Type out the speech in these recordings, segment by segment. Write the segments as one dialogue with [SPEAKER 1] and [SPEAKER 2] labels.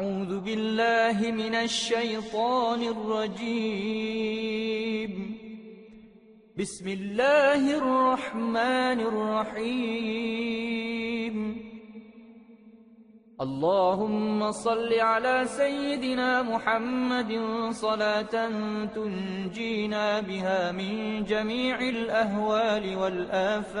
[SPEAKER 1] أعوذ بالله من الشيطان الرجيم. بسم الله الرحمن الرحيم. اللهم صل على سيدنا محمد صلاة تنجينا بها من جميع الأهوال والآفات.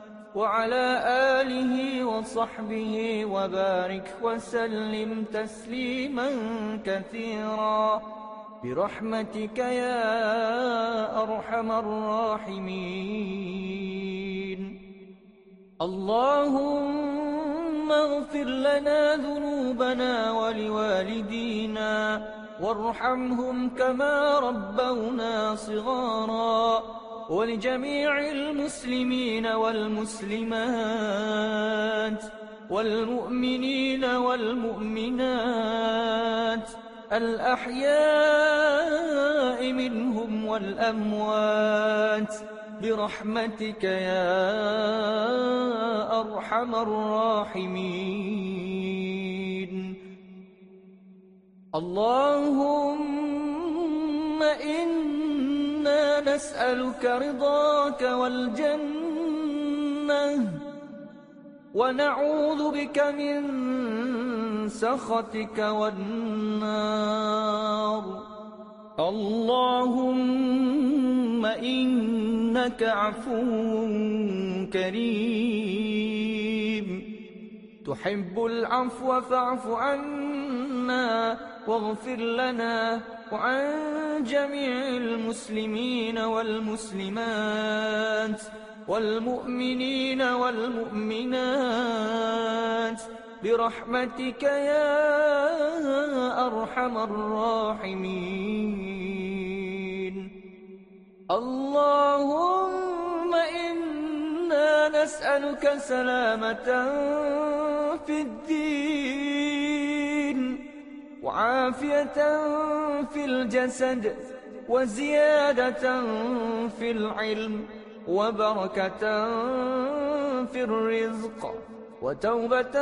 [SPEAKER 1] وعلى آله وصحبه وبارك وسلم تسليما كثيرا. برحمتك يا أرحم الراحمين. اللهم اغفر لنا ذنوبنا ولوالدينا وارحمهم كما ربونا صغارا. ولجميع المسلمين والمسلمات والمؤمنين والمؤمنات الأحياء منهم والأموات برحمتك يا أرحم الراحمين. اللهم إنا نسألك رضاك والجنة ونعوذ بك من سخطك والنار. اللهم إنك عفو كريم. تحب العفو فاعف عنا. واغفر لنا وعن جميع المسلمين والمسلمات والمؤمنين والمؤمنات برحمتك يا أرحم الراحمين. اللهم إنا نسألك سلامة في الدين. وعافية في الجسد وزيادة في العلم وبركة في الرزق وتوبة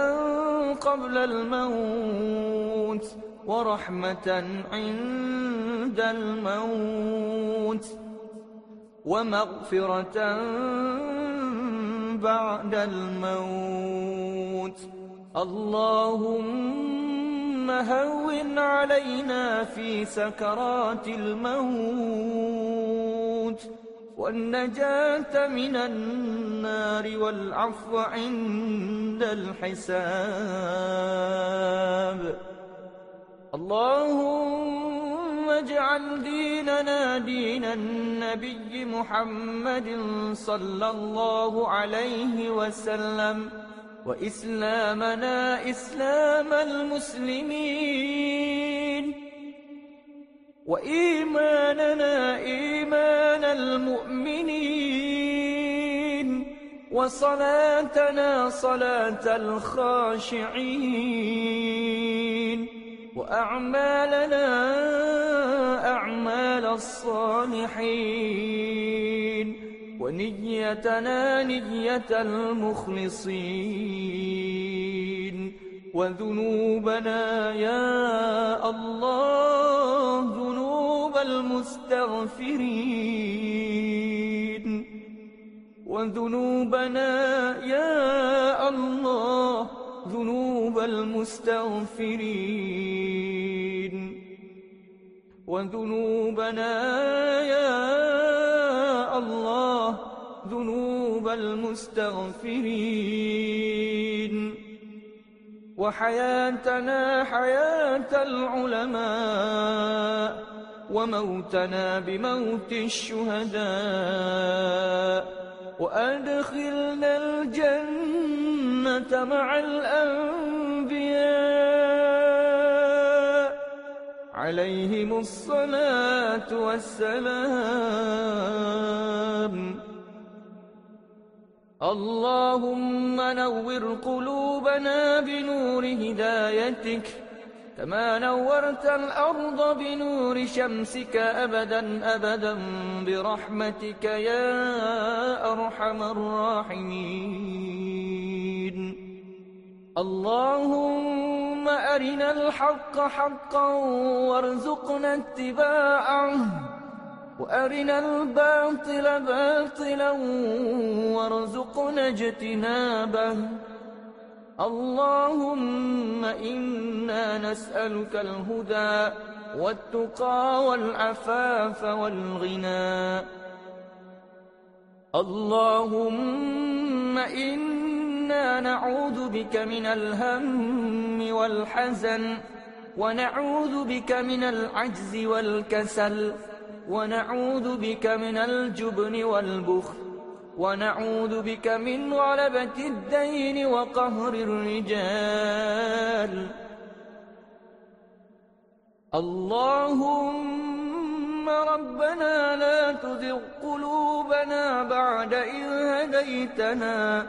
[SPEAKER 1] قبل الموت ورحمة عند الموت ومغفرة بعد الموت. اللهم هون علينا في سكرات الموت والنجاة من النار والعفو عند الحساب. اللهم اجعل ديننا دين النبي محمد صلى الله عليه وسلم. وإسلامنا إسلام المسلمين. وإيماننا إيمان المؤمنين. وصلاتنا صلاة الخاشعين. وأعمالنا أعمال الصالحين. ونيتنا نية المخلصين. وذنوبنا يا الله ذنوب المستغفرين. وذنوبنا يا الله ذنوب المستغفرين. وذنوبنا يا الله ذنوب المستغفرين. وحياتنا حياة العلماء وموتنا بموت الشهداء. وأدخلنا الجنة مع الأنبياء عليهم الصلاة والسلام. اللهم نور قلوبنا بنور هدايتك كما نورت الأرض بنور شمسك أبدا أبدا برحمتك يا أرحم الراحمين. اللهم أرنا الحق حقا وارزقنا اتباعه وأرنا الباطل باطلا وارزقنا اجتنابه. اللهم إنا نسألك الهدى والتقى والعفاف والغنى. اللهم إنا نعوذ بك من الهم والحزن ونعوذ بك من العجز والكسل ونعوذ بك من الجبن والبخل ونعوذ بك من غلبة الدين وقهر الرجال. اللهم ربنا لا تزغ قلوبنا بعد إذ هديتنا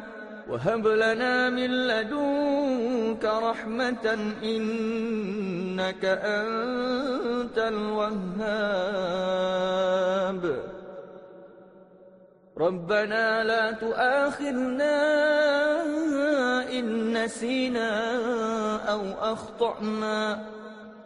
[SPEAKER 1] وهب لنا من لدنك رحمة إنك أنت الوهاب. ربنا لا تؤاخذنا إن نسينا أو أخطأنا.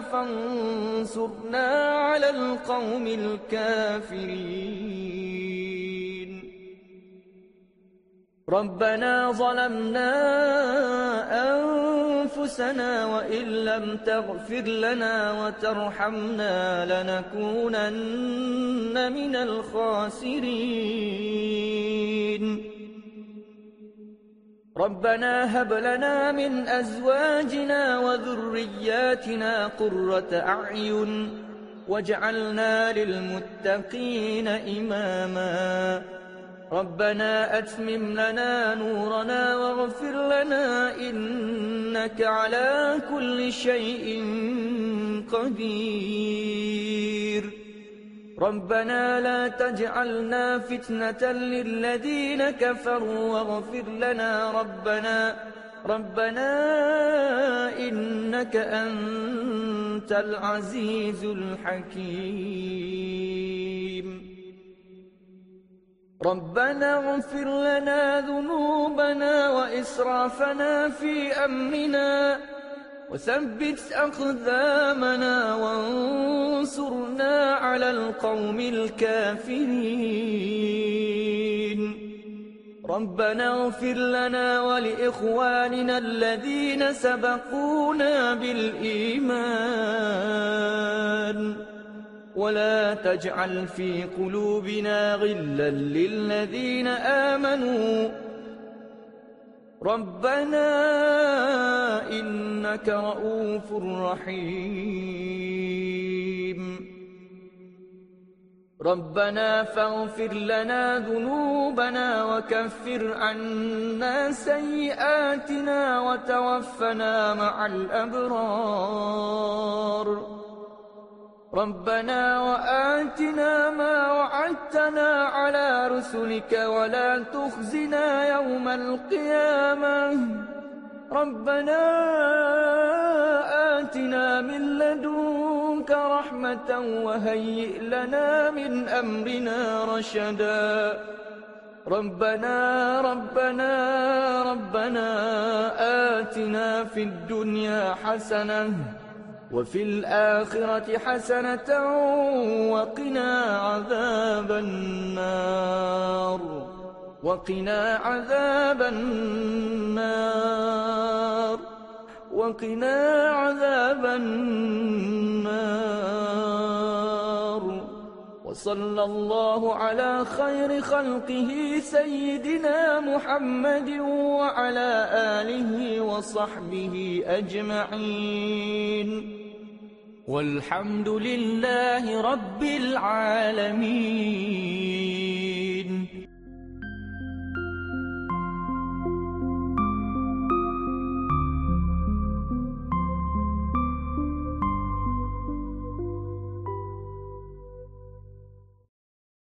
[SPEAKER 1] فانصرنا على القوم الكافرين. ربنا ظلمنا أنفسنا وإن لم تغفر لنا وترحمنا لنكونن من الخاسرين. ربنا هب لنا من أزواجنا وذرياتنا قرة أعين واجعلنا للمتقين إماما. ربنا أتمم لنا نورنا واغفر لنا إنك على كل شيء قدير. ربنا لا تجعلنا فتنة للذين كفروا واغفر لنا ربنا. ربنا إنك أنت العزيز الحكيم. ربنا اغفر لنا ذنوبنا وإسرافنا في أمرنا. وثبت أقدامنا وانصرنا على القوم الكافرين. ربنا اغفر لنا ولإخواننا الذين سبقونا بالإيمان. ولا تجعل في قلوبنا غلا للذين آمنوا. ربنا إنك رؤوف رحيم. ربنا فاغفر لنا ذنوبنا وكفر عنا سيئاتنا وتوفنا مع الأبرار. ربنا وآتنا ما وعدتنا على رسلك ولا تخزنا يوم القيامة. ربنا آتنا من لدنك رحمة وهيئ لنا من أمرنا رشدا. ربنا ربنا ربنا آتنا في الدنيا حسنة وفي الآخرة حسنة وقنا عذاب النار. وقنا عذاب النار. وقنا عذاب النار. وصلى الله على خير خلقه سيدنا محمد وعلى آله وصحبه أجمعين. والحمد لله رب العالمين.